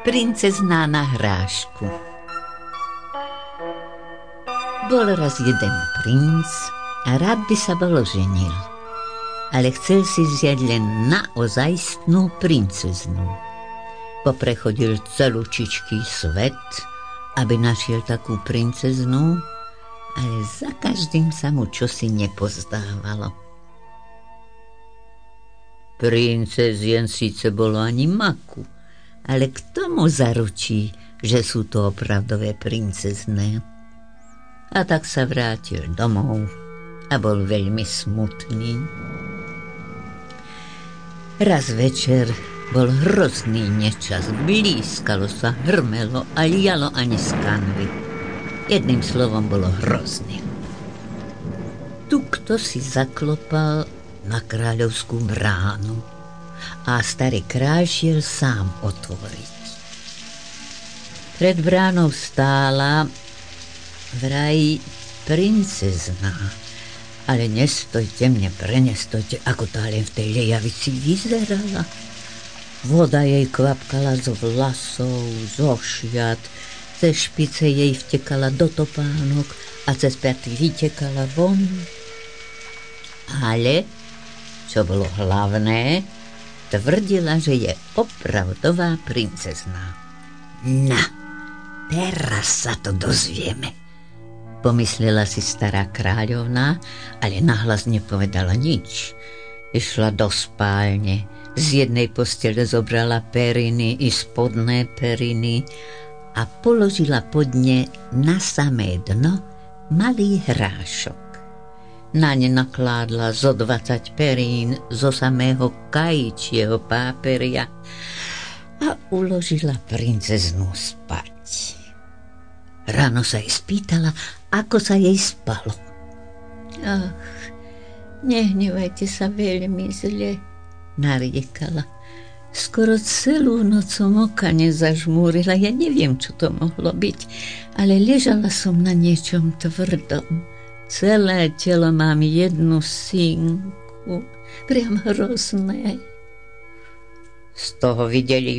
Princezná na hrášku Bol raz jeden princ a rád by sa bol ženil, ale chcel si vziať len naozajstnú princeznu. Poprechodil celúčičký svet, aby našiel takú princeznu, ale za každým sa mu čosi nepozdávalo. Princezien síce bolo ani maku, ale kto mu zaručí, že sú to opravdové princezné? A tak sa vrátil domov a bol veľmi smutný. Raz večer bol hrozný nečas, blízkalo sa, hrmelo a lialo ani z kanvy. Jedným slovom bolo hrozný. Tu kto si zaklopal na kráľovskú bránu a starý kráľ šiel sám otvoriť. Pred bránou stála vraj princezná, ale nestojte mne, prenestojte, ako tá len v tej lejavici vyzerala. Voda jej kvapkala z vlasov, zo šiat, cez špice jej vtekala do topánok a cez piaty vytekala von. Ale, čo bolo hlavné, tvrdila, že je opravdová princezná. Na, teraz sa to dozvieme. Pomyslela si stará kráľovná, ale nahlas nepovedala nič. Išla do spálne, z jednej postele zobrala periny i spodné periny a položila pod ne na samé dno malý hrášok. Na ne nakládla zo 20 perín zo samého kajčieho páperia a uložila princeznú spať. Ráno sa jej spýtala, ako sa jej spalo. Ach, nehnevajte sa veľmi zle, nariekala. Skoro celú noc som oka nezažmúrila, ja neviem, čo to mohlo byť, ale ležala som na niečom tvrdom. Celé telo mám jednu sinku, priam hrozné. Z toho videli,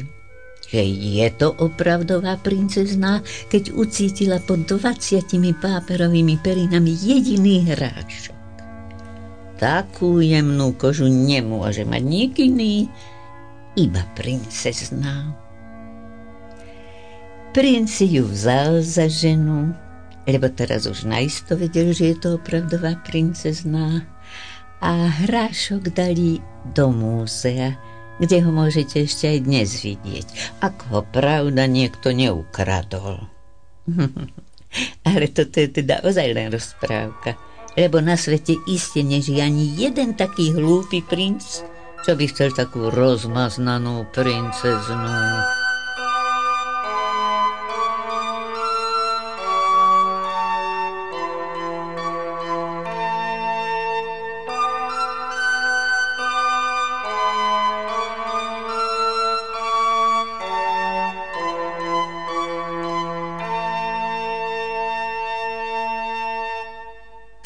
že je to opravdová princezná, keď ucítila pod dvaciatimi páperovými perinami jediný hráčok. Takú jemnú kožu nemôže mať nik iný, iba princezná. Princ ju vzal za ženu, lebo teraz už najisto vedel, že je to opravdová princezná a hrášok dali do múzea, kde ho môžete ešte aj dnes vidieť, ako ho pravda niekto neukradol. Ale toto je teda ozaj len rozprávka, lebo na svete iste nežije ani jeden taký hlúpy princ, čo by chcel takú rozmaznanú princeznú.